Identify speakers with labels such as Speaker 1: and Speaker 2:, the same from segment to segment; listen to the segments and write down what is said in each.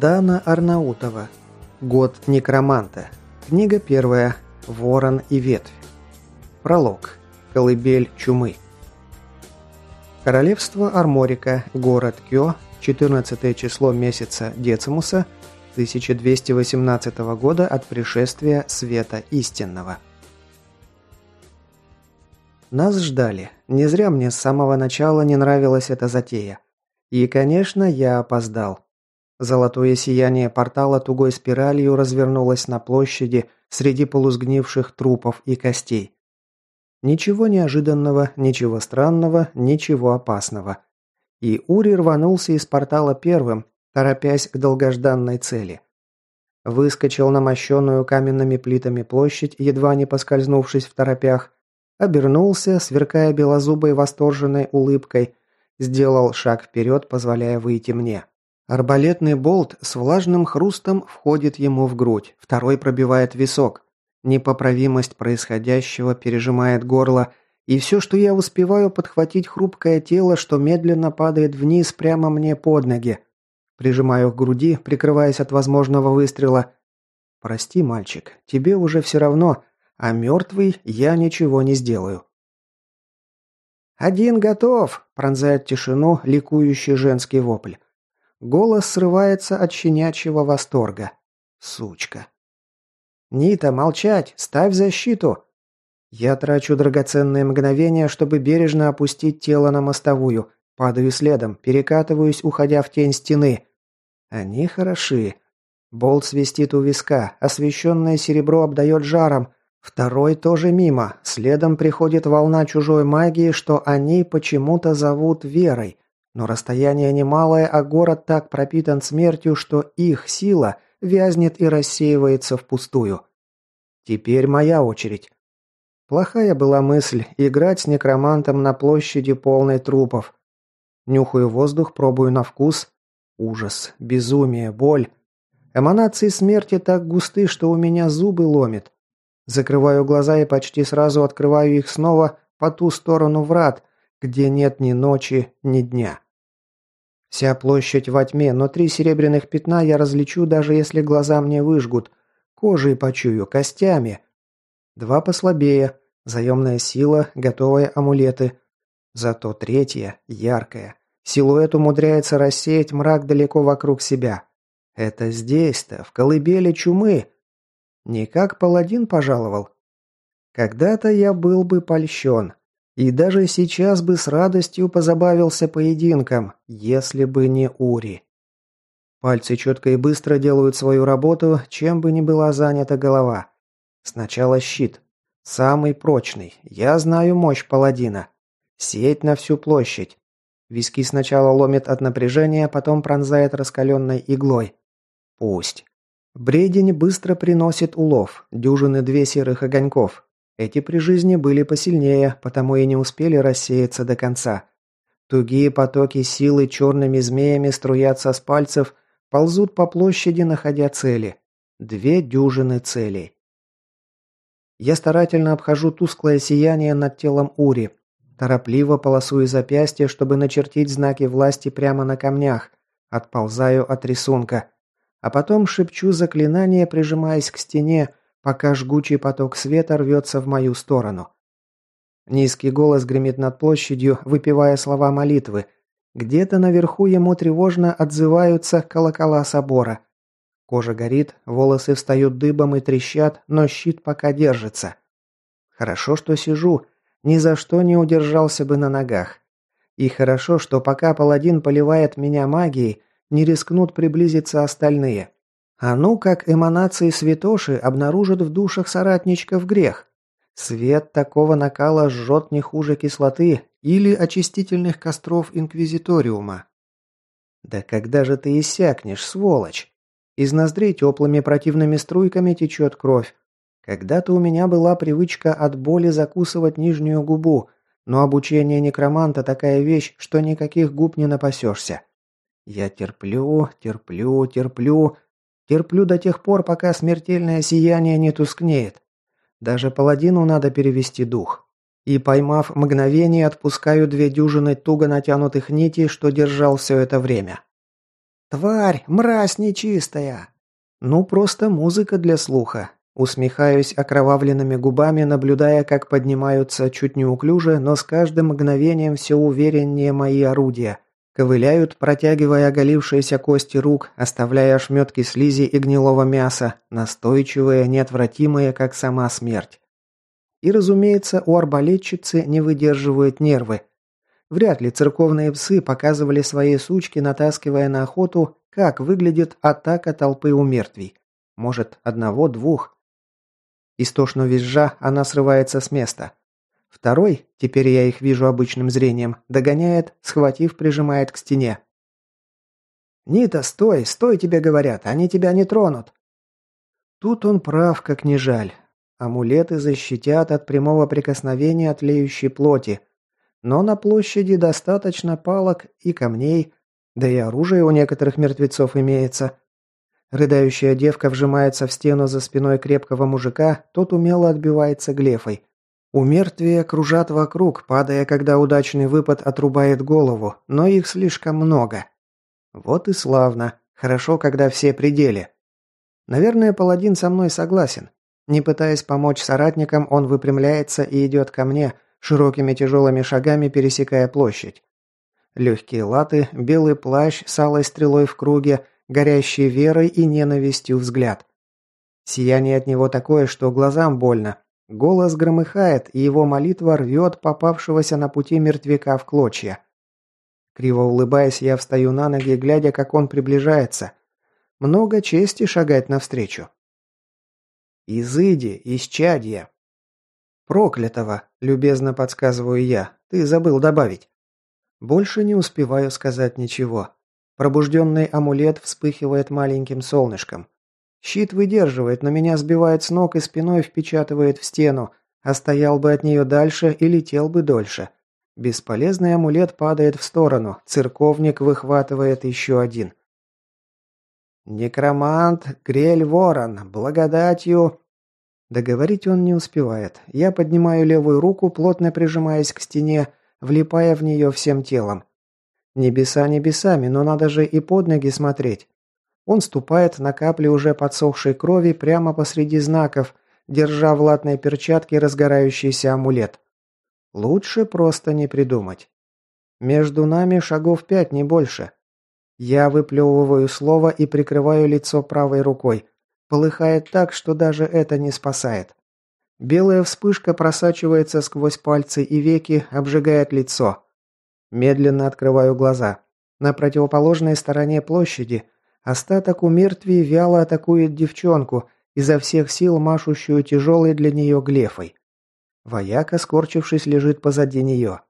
Speaker 1: Дана Арнаутова. Год некроманта. Книга первая. Ворон и ветвь. Пролог. Колыбель чумы. Королевство Арморика. Город Кё. 14 число месяца Децимуса 1218 года от пришествия Света Истинного. Нас ждали. Не зря мне с самого начала не нравилась эта затея. И, конечно, я опоздал. Золотое сияние портала тугой спиралью развернулось на площади среди полусгнивших трупов и костей. Ничего неожиданного, ничего странного, ничего опасного. И Ури рванулся из портала первым, торопясь к долгожданной цели. Выскочил на мощенную каменными плитами площадь, едва не поскользнувшись в торопях, обернулся, сверкая белозубой восторженной улыбкой, сделал шаг вперед, позволяя выйти мне. Арбалетный болт с влажным хрустом входит ему в грудь, второй пробивает висок. Непоправимость происходящего пережимает горло, и все, что я успеваю подхватить хрупкое тело, что медленно падает вниз прямо мне под ноги. Прижимаю к груди, прикрываясь от возможного выстрела. «Прости, мальчик, тебе уже все равно, а мертвый я ничего не сделаю». «Один готов!» – пронзает тишину ликующий женский вопль. Голос срывается от щенячьего восторга. Сучка. «Нита, молчать! Ставь защиту!» Я трачу драгоценные мгновения, чтобы бережно опустить тело на мостовую. Падаю следом, перекатываюсь, уходя в тень стены. Они хороши. Болт свистит у виска, освещенное серебро обдает жаром. Второй тоже мимо. Следом приходит волна чужой магии, что они почему-то зовут Верой. Но расстояние немалое, а город так пропитан смертью, что их сила вязнет и рассеивается впустую. Теперь моя очередь. Плохая была мысль играть с некромантом на площади полной трупов. Нюхаю воздух, пробую на вкус. Ужас, безумие, боль. Эманации смерти так густы, что у меня зубы ломит. Закрываю глаза и почти сразу открываю их снова по ту сторону врат, где нет ни ночи, ни дня. Вся площадь во тьме, но три серебряных пятна я различу, даже если глаза мне выжгут. Кожей почую, костями. Два послабее, заемная сила, готовые амулеты. Зато третья, яркая. Силуэт умудряется рассеять мрак далеко вокруг себя. Это здесь-то, в колыбели чумы. Не как паладин пожаловал. Когда-то я был бы польщен. И даже сейчас бы с радостью позабавился поединком, если бы не Ури. Пальцы четко и быстро делают свою работу, чем бы ни была занята голова. Сначала щит. Самый прочный. Я знаю мощь паладина. Сеть на всю площадь. Виски сначала ломит от напряжения, потом пронзает раскаленной иглой. Пусть. Бредень быстро приносит улов. Дюжины две серых огоньков. Эти при жизни были посильнее, потому и не успели рассеяться до конца. Тугие потоки силы черными змеями струятся с пальцев, ползут по площади, находя цели. Две дюжины целей. Я старательно обхожу тусклое сияние над телом Ури. Торопливо полосую запястье, чтобы начертить знаки власти прямо на камнях. Отползаю от рисунка. А потом шепчу заклинание, прижимаясь к стене, пока жгучий поток света рвется в мою сторону. Низкий голос гремит над площадью, выпивая слова молитвы. Где-то наверху ему тревожно отзываются колокола собора. Кожа горит, волосы встают дыбом и трещат, но щит пока держится. Хорошо, что сижу, ни за что не удержался бы на ногах. И хорошо, что пока паладин поливает меня магией, не рискнут приблизиться остальные. А ну, как эманации святоши обнаружат в душах соратничков грех. Свет такого накала жжет не хуже кислоты или очистительных костров инквизиториума. Да когда же ты иссякнешь, сволочь? Из ноздрей теплыми противными струйками течет кровь. Когда-то у меня была привычка от боли закусывать нижнюю губу, но обучение некроманта такая вещь, что никаких губ не напасешься. Я терплю, терплю, терплю, Терплю до тех пор, пока смертельное сияние не тускнеет. Даже паладину надо перевести дух. И, поймав мгновение, отпускаю две дюжины туго натянутых нитей, что держал все это время. «Тварь! Мразь нечистая!» Ну, просто музыка для слуха. Усмехаюсь окровавленными губами, наблюдая, как поднимаются чуть неуклюже, но с каждым мгновением все увереннее мои орудия. Ковыляют, протягивая оголившиеся кости рук, оставляя ошметки слизи и гнилого мяса, настойчивые, неотвратимые, как сама смерть. И, разумеется, у арбалетчицы не выдерживают нервы. Вряд ли церковные псы показывали свои сучки, натаскивая на охоту, как выглядит атака толпы у мертвей. Может, одного-двух. Истошно визжа, она срывается с места. Второй, теперь я их вижу обычным зрением, догоняет, схватив, прижимает к стене. «Нита, стой, стой, тебе говорят, они тебя не тронут». Тут он прав, как не жаль. Амулеты защитят от прямого прикосновения тлеющей плоти. Но на площади достаточно палок и камней, да и оружие у некоторых мертвецов имеется. Рыдающая девка вжимается в стену за спиной крепкого мужика, тот умело отбивается глефой. У мертвия кружат вокруг, падая, когда удачный выпад отрубает голову, но их слишком много. Вот и славно. Хорошо, когда все пределе. Наверное, паладин со мной согласен. Не пытаясь помочь соратникам, он выпрямляется и идет ко мне, широкими тяжелыми шагами пересекая площадь. Легкие латы, белый плащ с алой стрелой в круге – горящий верой и ненавистью взгляд. Сияние от него такое, что глазам больно. Голос громыхает, и его молитва рвет попавшегося на пути мертвяка в клочья. Криво улыбаясь, я встаю на ноги, глядя, как он приближается. Много чести шагать навстречу. «Изыди, исчадья!» «Проклятого!» – любезно подсказываю я. «Ты забыл добавить». Больше не успеваю сказать ничего. Пробужденный амулет вспыхивает маленьким солнышком. Щит выдерживает, но меня сбивает с ног и спиной впечатывает в стену, а стоял бы от нее дальше и летел бы дольше. Бесполезный амулет падает в сторону, церковник выхватывает еще один. «Некромант, Грель Ворон, благодатью...» Договорить он не успевает. Я поднимаю левую руку, плотно прижимаясь к стене, влипая в нее всем телом. Небеса небесами, но надо же и под ноги смотреть. Он ступает на капли уже подсохшей крови прямо посреди знаков, держа в латной перчатке разгорающийся амулет. Лучше просто не придумать. Между нами шагов пять, не больше. Я выплевываю слово и прикрываю лицо правой рукой. Полыхает так, что даже это не спасает. Белая вспышка просачивается сквозь пальцы и веки, обжигает лицо. Медленно открываю глаза. На противоположной стороне площади остаток у мертвей вяло атакует девчонку, изо всех сил машущую тяжелой для нее глефой. Вояка, скорчившись, лежит позади нее.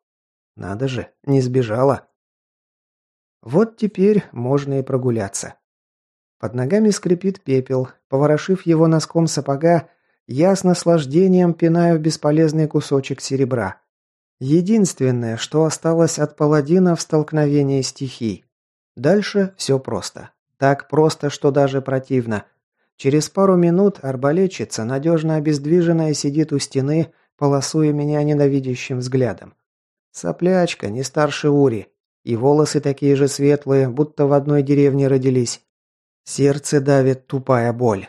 Speaker 1: Надо же, не сбежала. Вот теперь можно и прогуляться. Под ногами скрипит пепел. Поворошив его носком сапога, я с наслаждением пинаю бесполезный кусочек серебра. Единственное, что осталось от паладина в столкновении стихий. Дальше все просто. Так просто, что даже противно. Через пару минут арбалетчица, надежно обездвиженная, сидит у стены, полосуя меня ненавидящим взглядом. Соплячка, не старше Ури. И волосы такие же светлые, будто в одной деревне родились. Сердце давит тупая боль.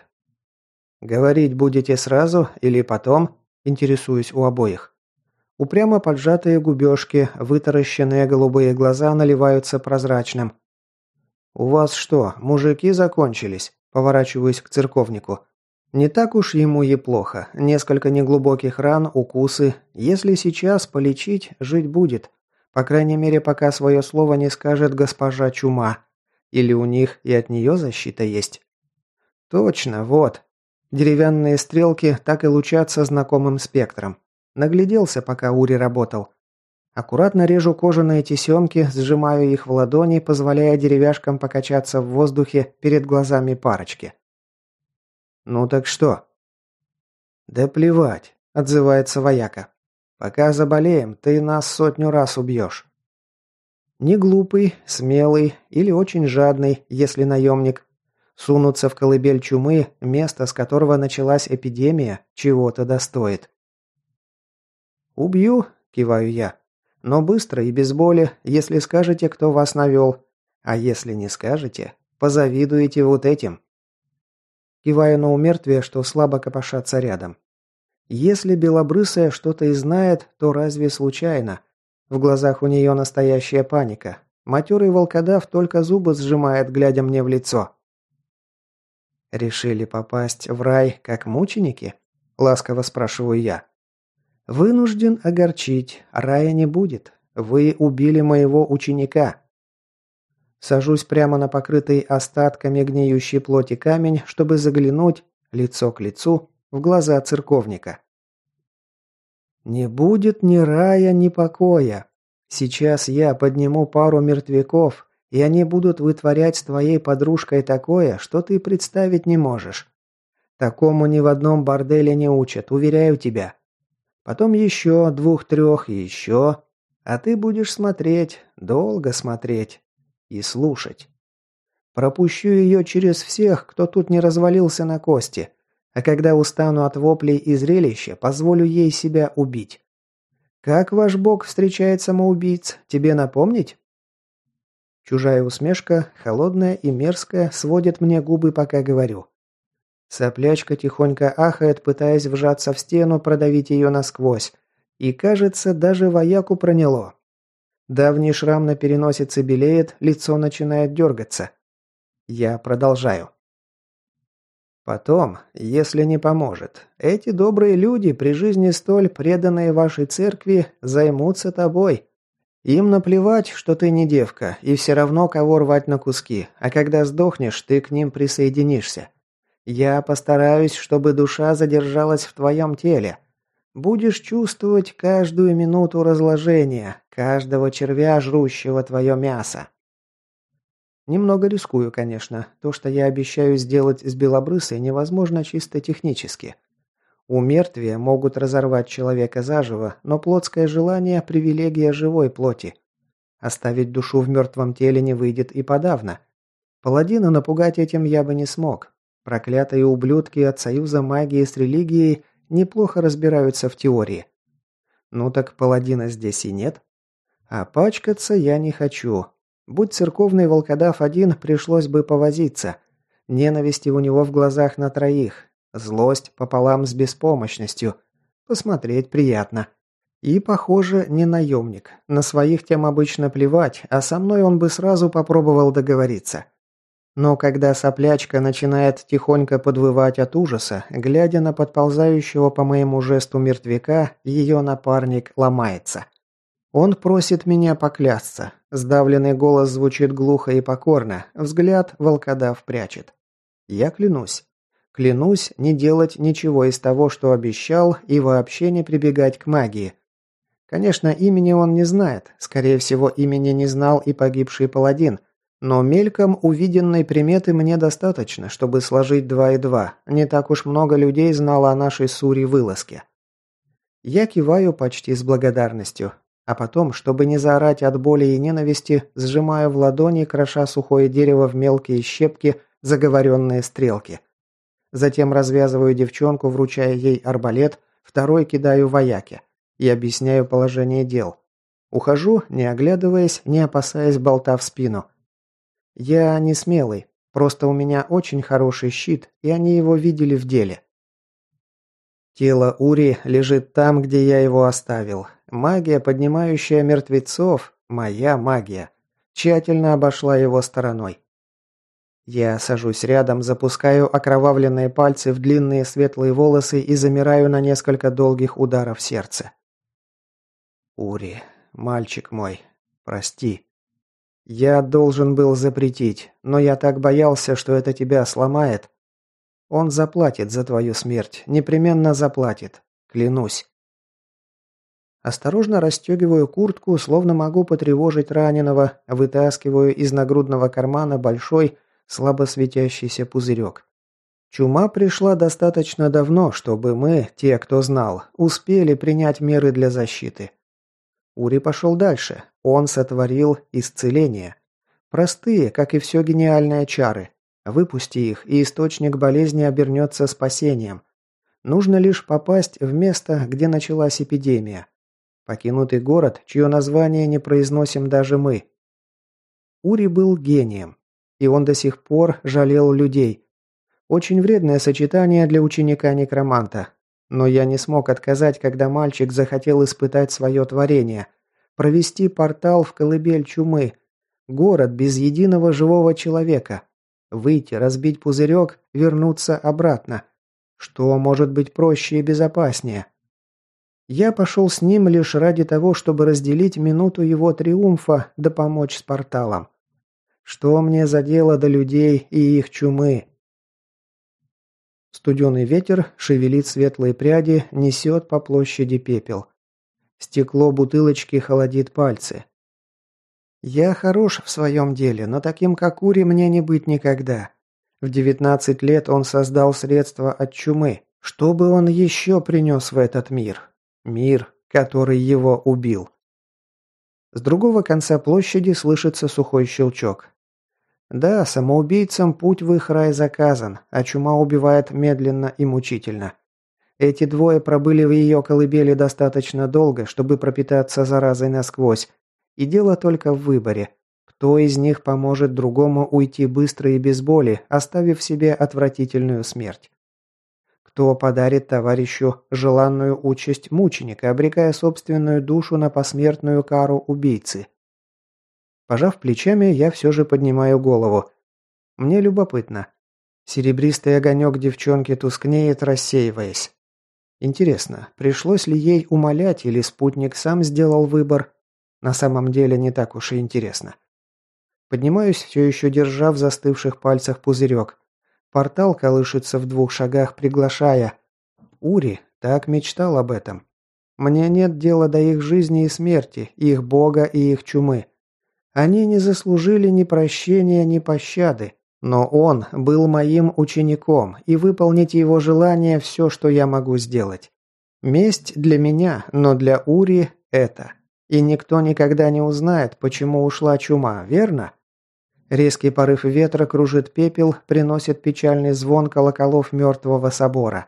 Speaker 1: «Говорить будете сразу или потом?» Интересуюсь у обоих. Упрямо поджатые губежки, вытаращенные голубые глаза наливаются прозрачным. «У вас что, мужики закончились?» Поворачиваюсь к церковнику. Не так уж ему и плохо. Несколько неглубоких ран, укусы. Если сейчас полечить, жить будет. По крайней мере, пока свое слово не скажет госпожа Чума. Или у них и от нее защита есть. Точно, вот. Деревянные стрелки так и лучатся знакомым спектром. Нагляделся, пока Ури работал. Аккуратно режу кожаные тесемки, сжимаю их в ладони, позволяя деревяшкам покачаться в воздухе перед глазами парочки. «Ну так что?» «Да плевать», — отзывается вояка. «Пока заболеем, ты нас сотню раз убьешь». Не глупый, смелый или очень жадный, если наемник. Сунуться в колыбель чумы, место, с которого началась эпидемия, чего-то достоит. «Убью», – киваю я. «Но быстро и без боли, если скажете, кто вас навел. А если не скажете, Позавидуете вот этим. Киваю на умертвие, что слабо копошатся рядом. Если белобрысая что-то и знает, то разве случайно? В глазах у нее настоящая паника. Матерый волкодав только зубы сжимает, глядя мне в лицо. «Решили попасть в рай, как мученики?» – ласково спрашиваю я. «Вынужден огорчить. Рая не будет. Вы убили моего ученика. Сажусь прямо на покрытый остатками гниющей плоти камень, чтобы заглянуть, лицо к лицу, в глаза церковника. «Не будет ни рая, ни покоя. Сейчас я подниму пару мертвяков, и они будут вытворять с твоей подружкой такое, что ты представить не можешь. Такому ни в одном борделе не учат, уверяю тебя. Потом еще двух-трех еще. А ты будешь смотреть, долго смотреть, и слушать. Пропущу ее через всех, кто тут не развалился на кости, а когда устану от воплей и зрелища, позволю ей себя убить. Как ваш бог встречает самоубийц, тебе напомнить? Чужая усмешка, холодная и мерзкая, сводит мне губы, пока говорю. Соплячка тихонько ахает, пытаясь вжаться в стену, продавить ее насквозь. И, кажется, даже вояку проняло. Давний шрам на переносице белеет, лицо начинает дергаться. Я продолжаю. Потом, если не поможет, эти добрые люди, при жизни столь преданные вашей церкви, займутся тобой. Им наплевать, что ты не девка, и все равно кого рвать на куски, а когда сдохнешь, ты к ним присоединишься. Я постараюсь, чтобы душа задержалась в твоем теле, Будешь чувствовать каждую минуту разложения, каждого червя, жрущего твое мясо. Немного рискую, конечно. То, что я обещаю сделать с белобрысой, невозможно чисто технически. У мертвия могут разорвать человека заживо, но плотское желание – привилегия живой плоти. Оставить душу в мертвом теле не выйдет и подавно. Паладина напугать этим я бы не смог. Проклятые ублюдки от союза магии с религией неплохо разбираются в теории. Ну так паладина здесь и нет. А пачкаться я не хочу. Будь церковный волкодав один, пришлось бы повозиться. Ненависти у него в глазах на троих. Злость пополам с беспомощностью. Посмотреть приятно. И, похоже, не наемник. На своих тем обычно плевать, а со мной он бы сразу попробовал договориться. Но когда соплячка начинает тихонько подвывать от ужаса, глядя на подползающего по моему жесту мертвяка, ее напарник ломается. Он просит меня поклясться. Сдавленный голос звучит глухо и покорно, взгляд волкодав прячет. Я клянусь. Клянусь не делать ничего из того, что обещал, и вообще не прибегать к магии. Конечно, имени он не знает. Скорее всего, имени не знал и погибший паладин – но мельком увиденной приметы мне достаточно, чтобы сложить два и два. Не так уж много людей знало о нашей Сури вылазке. Я киваю почти с благодарностью, а потом, чтобы не заорать от боли и ненависти, сжимаю в ладони, кроша сухое дерево в мелкие щепки, заговоренные стрелки. Затем развязываю девчонку, вручая ей арбалет, второй кидаю вояке и объясняю положение дел. Ухожу, не оглядываясь, не опасаясь болта в спину – я не смелый, просто у меня очень хороший щит, и они его видели в деле. Тело Ури лежит там, где я его оставил. Магия, поднимающая мертвецов, моя магия, тщательно обошла его стороной. Я сажусь рядом, запускаю окровавленные пальцы в длинные светлые волосы и замираю на несколько долгих ударов сердца. Ури, мальчик мой, прости. «Я должен был запретить, но я так боялся, что это тебя сломает. Он заплатит за твою смерть, непременно заплатит. Клянусь». Осторожно расстегиваю куртку, словно могу потревожить раненого, вытаскиваю из нагрудного кармана большой, слабо светящийся пузырек. Чума пришла достаточно давно, чтобы мы, те, кто знал, успели принять меры для защиты. Ури пошел дальше. Он сотворил исцеление. Простые, как и все гениальные чары. Выпусти их, и источник болезни обернется спасением. Нужно лишь попасть в место, где началась эпидемия. Покинутый город, чье название не произносим даже мы. Ури был гением. и он до сих пор жалел людей. Очень вредное сочетание для ученика-некроманта. Но я не смог отказать, когда мальчик захотел испытать свое творение. Провести портал в колыбель чумы. Город без единого живого человека. Выйти, разбить пузырек, вернуться обратно. Что может быть проще и безопаснее? Я пошел с ним лишь ради того, чтобы разделить минуту его триумфа да помочь с порталом. Что мне за дело до людей и их чумы? Студеный ветер шевелит светлые пряди, несет по площади пепел. Стекло бутылочки холодит пальцы. Я хорош в своем деле, но таким как Ури мне не быть никогда. В 19 лет он создал средства от чумы. Что бы он еще принес в этот мир? Мир, который его убил. С другого конца площади слышится сухой щелчок. Да, самоубийцам путь в их рай заказан, а чума убивает медленно и мучительно. Эти двое пробыли в ее колыбели достаточно долго, чтобы пропитаться заразой насквозь. И дело только в выборе. Кто из них поможет другому уйти быстро и без боли, оставив себе отвратительную смерть? Кто подарит товарищу желанную участь мученика, обрекая собственную душу на посмертную кару убийцы? Пожав плечами, я все же поднимаю голову. Мне любопытно. Серебристый огонек девчонки тускнеет, рассеиваясь. Интересно, пришлось ли ей умолять или спутник сам сделал выбор? На самом деле не так уж и интересно. Поднимаюсь, все еще держа в застывших пальцах пузырек. Портал колышется в двух шагах, приглашая. Ури так мечтал об этом. Мне нет дела до их жизни и смерти, их бога и их чумы. Они не заслужили ни прощения, ни пощады. Но он был моим учеником, и выполнить его желание – все, что я могу сделать. Месть для меня, но для Ури – это. И никто никогда не узнает, почему ушла чума, верно? Резкий порыв ветра кружит пепел, приносит печальный звон колоколов мертвого собора.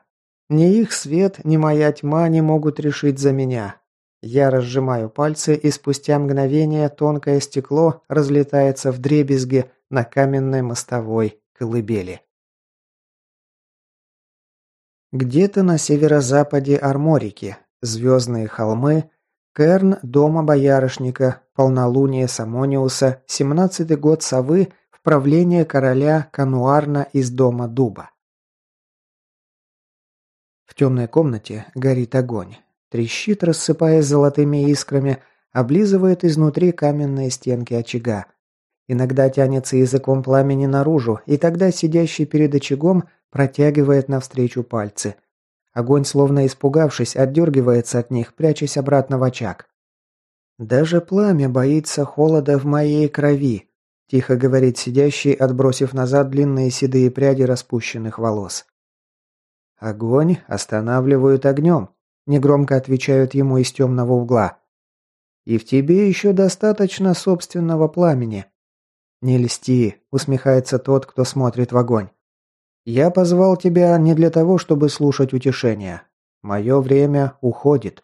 Speaker 1: Ни их свет, ни моя тьма не могут решить за меня. Я разжимаю пальцы, и спустя мгновение тонкое стекло разлетается в дребезги на каменной мостовой колыбели. Где-то на северо-западе Арморики, звездные холмы, Керн дома боярышника, полнолуние Самониуса, семнадцатый год совы в правление короля Кануарна из дома дуба. В темной комнате горит огонь. Трещит, рассыпаясь золотыми искрами, облизывает изнутри каменные стенки очага. Иногда тянется языком пламени наружу, и тогда сидящий перед очагом протягивает навстречу пальцы – Огонь, словно испугавшись, отдергивается от них, прячась обратно в очаг. «Даже пламя боится холода в моей крови», – тихо говорит сидящий, отбросив назад длинные седые пряди распущенных волос. «Огонь останавливают огнем», – негромко отвечают ему из темного угла. «И в тебе еще достаточно собственного пламени». «Не льсти», – усмехается тот, кто смотрит в огонь. Я позвал тебя не для того, чтобы слушать утешения. Мое время уходит.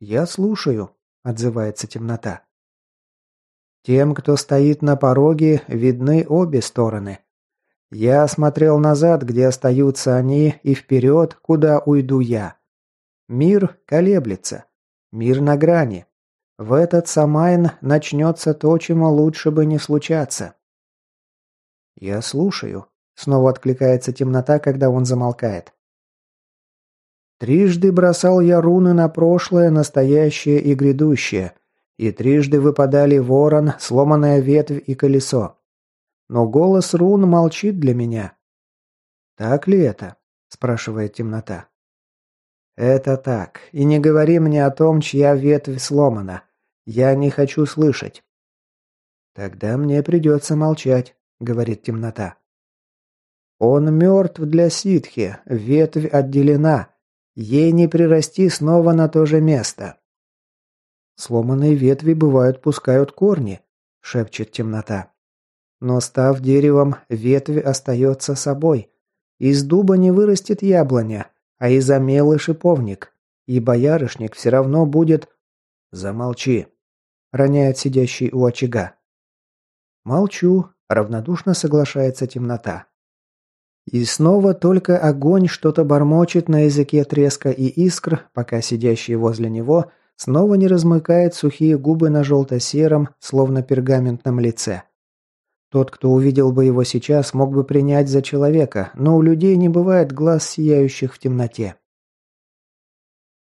Speaker 1: Я слушаю, отзывается темнота. Тем, кто стоит на пороге, видны обе стороны. Я смотрел назад, где остаются они, и вперед, куда уйду я. Мир колеблется. Мир на грани. В этот Самайн начнется то, чему лучше бы не случаться. Я слушаю, Снова откликается темнота, когда он замолкает. Трижды бросал я руны на прошлое, настоящее и грядущее, и трижды выпадали ворон, сломанная ветвь и колесо. Но голос рун молчит для меня. «Так ли это?» – спрашивает темнота. «Это так. И не говори мне о том, чья ветвь сломана. Я не хочу слышать». «Тогда мне придется молчать», — говорит темнота. Он мертв для ситхи, ветвь отделена. Ей не прирасти снова на то же место. Сломанные ветви бывают пускают корни, шепчет темнота. Но став деревом, ветвь остается собой. Из дуба не вырастет яблоня, а из омелы шиповник. И боярышник все равно будет... Замолчи, роняет сидящий у очага. Молчу, Равнодушно соглашается темнота. И снова только огонь что-то бормочет на языке треска и искр, пока сидящий возле него снова не размыкает сухие губы на желто-сером, словно пергаментном лице. Тот, кто увидел бы его сейчас, мог бы принять за человека, но у людей не бывает глаз, сияющих в темноте.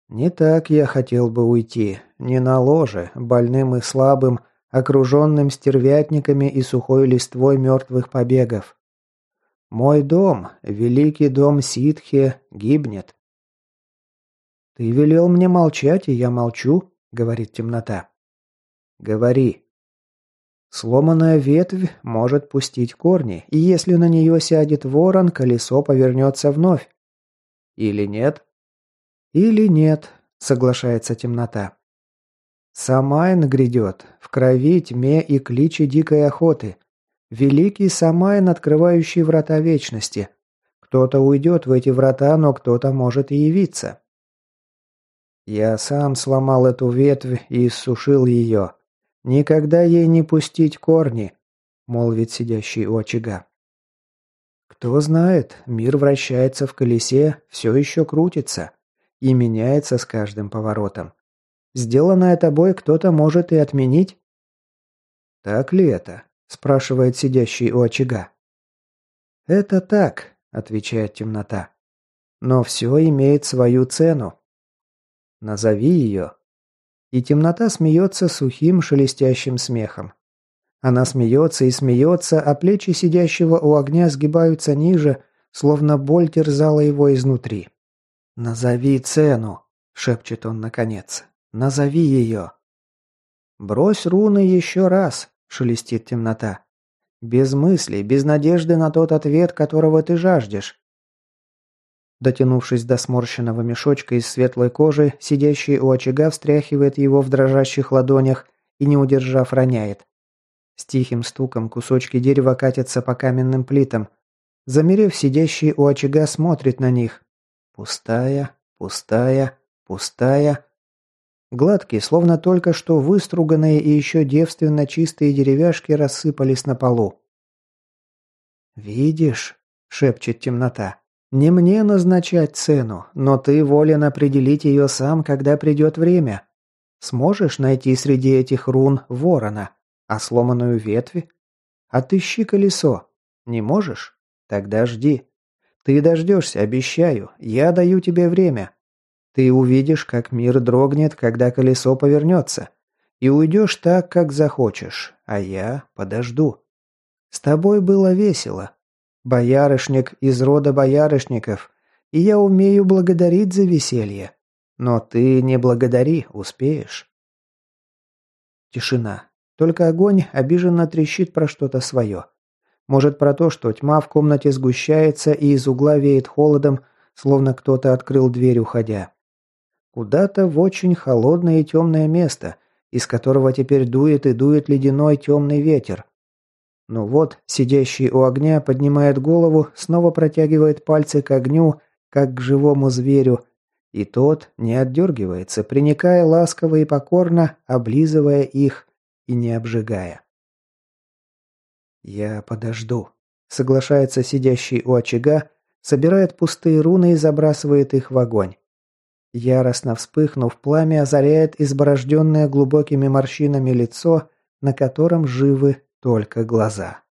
Speaker 1: Не так я хотел бы уйти. Не на ложе, больным и слабым, окруженным стервятниками и сухой листвой мертвых побегов. Мой дом, великий дом Ситхи, гибнет. «Ты велел мне молчать, и я молчу», — говорит темнота. «Говори». Сломанная ветвь может пустить корни, и если на нее сядет ворон, колесо повернется вновь. Или нет? Или нет, соглашается темнота. Самайн грядет, в крови, тьме и кличе дикой охоты. Великий Самайн, открывающий врата вечности. Кто-то уйдет в эти врата, но кто-то может и явиться. Я сам сломал эту ветвь и иссушил ее. Никогда ей не пустить корни, молвит сидящий у очага. Кто знает, мир вращается в колесе, все еще крутится и меняется с каждым поворотом. Сделанное тобой кто-то может и отменить. Так ли это? спрашивает сидящий у очага. «Это так», — отвечает темнота. «Но все имеет свою цену. Назови ее». И темнота смеется сухим шелестящим смехом. Она смеется и смеется, а плечи сидящего у огня сгибаются ниже, словно боль терзала его изнутри. «Назови цену», — шепчет он наконец. «Назови ее». «Брось руны еще раз», шелестит темнота. Без мыслей, без надежды на тот ответ, которого ты жаждешь. Дотянувшись до сморщенного мешочка из светлой кожи, сидящий у очага встряхивает его в дрожащих ладонях и, не удержав, роняет. С тихим стуком кусочки дерева катятся по каменным плитам. Замерев, сидящий у очага смотрит на них. Пустая, пустая, пустая. Гладкие, словно только что выструганные и еще девственно чистые деревяшки рассыпались на полу. «Видишь?» – шепчет темнота. «Не мне назначать цену, но ты волен определить ее сам, когда придет время. Сможешь найти среди этих рун ворона, а сломанную ветви? Отыщи колесо. Не можешь? Тогда жди. Ты дождешься, обещаю. Я даю тебе время. Ты увидишь, как мир дрогнет, когда колесо повернется. И уйдешь так, как захочешь, а я подожду. С тобой было весело. Боярышник из рода боярышников, и я умею благодарить за веселье. Но ты не благодари, успеешь. Тишина. Только огонь обиженно трещит про что-то свое. Может, про то, что тьма в комнате сгущается и из угла веет холодом, словно кто-то открыл дверь, уходя. Куда-то в очень холодное и темное место, из которого теперь дует и дует ледяной темный ветер. Ну вот, сидящий у огня поднимает голову, снова протягивает пальцы к огню, как к живому зверю, и тот не отдергивается, приникая ласково и покорно, облизывая их и не обжигая. «Я подожду», — соглашается сидящий у очага, собирает пустые руны и забрасывает их в огонь. Яростно вспыхнув, пламя озаряет изборожденное глубокими морщинами лицо, на котором живы только глаза.